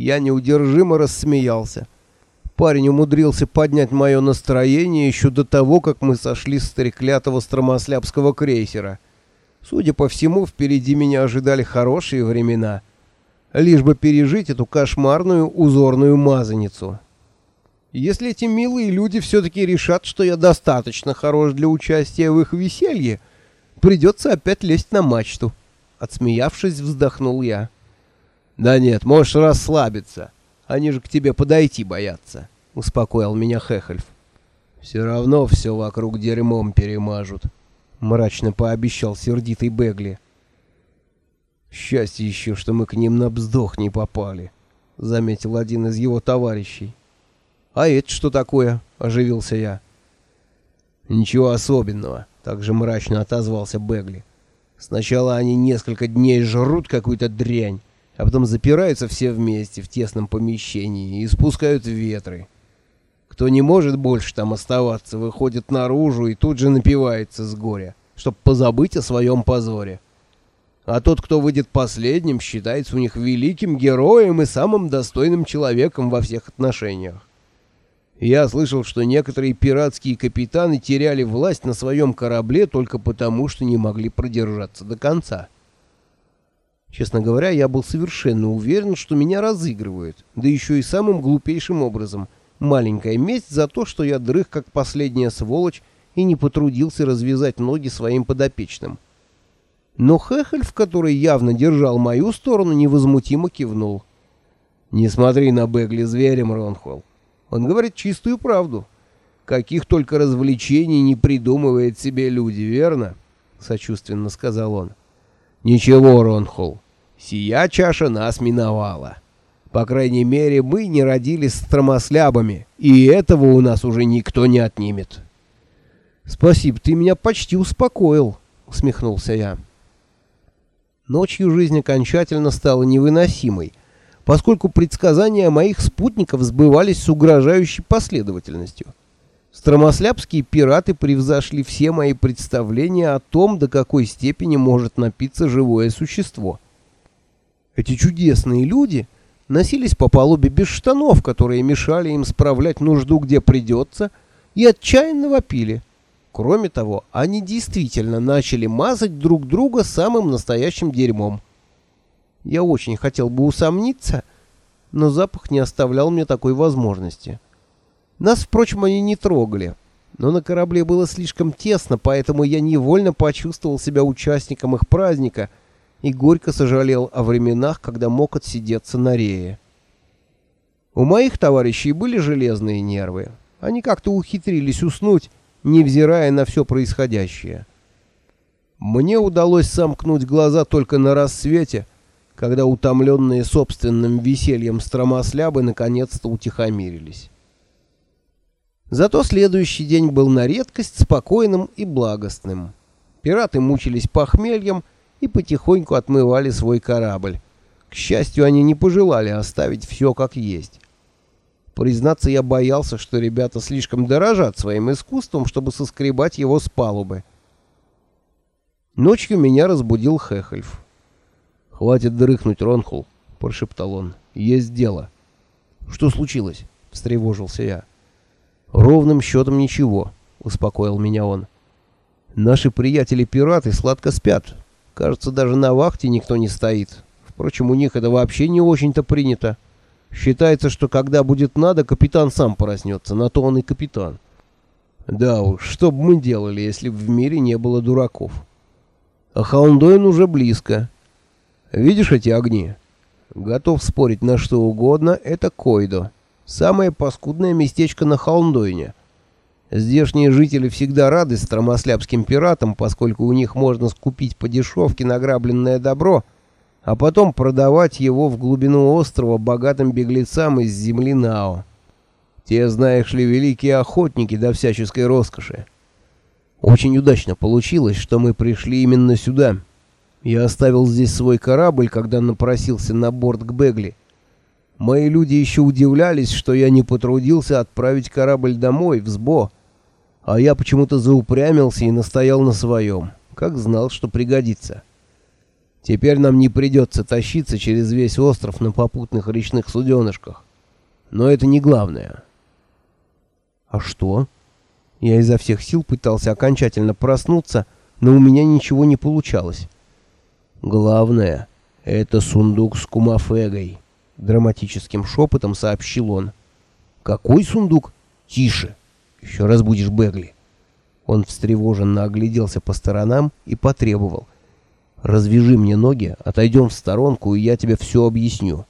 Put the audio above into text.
Я неудержимо рассмеялся. Парень умудрился поднять мое настроение еще до того, как мы сошли с треклятого стромослябского крейсера. Судя по всему, впереди меня ожидали хорошие времена. Лишь бы пережить эту кошмарную узорную мазаницу. Если эти милые люди все-таки решат, что я достаточно хорош для участия в их веселье, придется опять лезть на мачту. Отсмеявшись, вздохнул я. «Да нет, можешь расслабиться. Они же к тебе подойти боятся», — успокоил меня Хехельф. «Все равно все вокруг дерьмом перемажут», — мрачно пообещал сердитый Бегли. «Счастье еще, что мы к ним на вздох не попали», — заметил один из его товарищей. «А это что такое?» — оживился я. «Ничего особенного», — также мрачно отозвался Бегли. «Сначала они несколько дней жрут какую-то дрянь, а потом запираются все вместе в тесном помещении и спускают ветры. Кто не может больше там оставаться, выходит наружу и тут же напивается с горя, чтобы позабыть о своем позоре. А тот, кто выйдет последним, считается у них великим героем и самым достойным человеком во всех отношениях. Я слышал, что некоторые пиратские капитаны теряли власть на своем корабле только потому, что не могли продержаться до конца. Честно говоря, я был совершенно уверен, что меня разыгрывают, да еще и самым глупейшим образом. Маленькая месть за то, что я дрых как последняя сволочь и не потрудился развязать ноги своим подопечным. Но Хехель, который явно держал мою сторону, невозмутимо кивнул. «Не смотри на Бегли зверем, Ронхолл. Он говорит чистую правду. Каких только развлечений не придумывает себе люди, верно? Сочувственно сказал он. Ничего, Ронхол, сия чаша нас миновала. По крайней мере, мы не родились с тромослябами, и этого у нас уже никто не отнимет. Спасибо, ты меня почти успокоил, усмехнулся я. Ночью жизнь окончательно стала невыносимой поскольку предсказания моих спутников сбывались с угрожающей последовательностью. Стромослябские пираты превзошли все мои представления о том, до какой степени может напиться живое существо. Эти чудесные люди носились по палубе без штанов, которые мешали им справлять нужду где придется, и отчаянно вопили. Кроме того, они действительно начали мазать друг друга самым настоящим дерьмом. Я очень хотел бы усомниться, но запах не оставлял мне такой возможности. Нас, впрочем, они не трогали, но на корабле было слишком тесно, поэтому я невольно почувствовал себя участником их праздника и горько сожалел о временах, когда мог отсидеться на рее. У моих товарищей были железные нервы. Они как-то ухитрились уснуть, невзирая на все происходящее. Мне удалось сомкнуть глаза только на рассвете, когда утомленные собственным весельем стромослябы наконец-то утихомирились. Зато следующий день был на редкость спокойным и благостным. Пираты мучились похмельем и потихоньку отмывали свой корабль. К счастью, они не пожелали оставить все как есть. Признаться, я боялся, что ребята слишком дорожат своим искусством, чтобы соскребать его с палубы. Ночью меня разбудил Хехельф. «Хватит дрыхнуть, Ронхул», — прошептал он. «Есть дело». «Что случилось?» — встревожился я. «Ровным счетом ничего», — успокоил меня он. «Наши приятели-пираты сладко спят. Кажется, даже на вахте никто не стоит. Впрочем, у них это вообще не очень-то принято. Считается, что когда будет надо, капитан сам проснется. На то он и капитан». «Да уж, что бы мы делали, если бы в мире не было дураков?» «А Хаундоин уже близко». Видишь эти огни? Готов спорить на что угодно, это Койдо. Самое паскудное местечко на Холмдойне. Здешние жители всегда рады стромослябским пиратам, поскольку у них можно скупить по дешевке награбленное добро, а потом продавать его в глубину острова богатым беглецам из земли Нао. Те, знаешь ли, великие охотники до всяческой роскоши. Очень удачно получилось, что мы пришли именно сюда, я оставил здесь свой корабль, когда напросился на борт к Бегли. Мои люди еще удивлялись, что я не потрудился отправить корабль домой, в Сбо. А я почему-то заупрямился и настоял на своем, как знал, что пригодится. Теперь нам не придется тащиться через весь остров на попутных речных суденышках. Но это не главное. А что? Я изо всех сил пытался окончательно проснуться, но у меня ничего не получалось. Главное — это сундук с кумафегой, — драматическим шепотом сообщил он. Какой сундук? Тише. Еще раз будешь Бегли. Он встревоженно огляделся по сторонам и потребовал. «Развяжи мне ноги, отойдем в сторонку, и я тебе все объясню».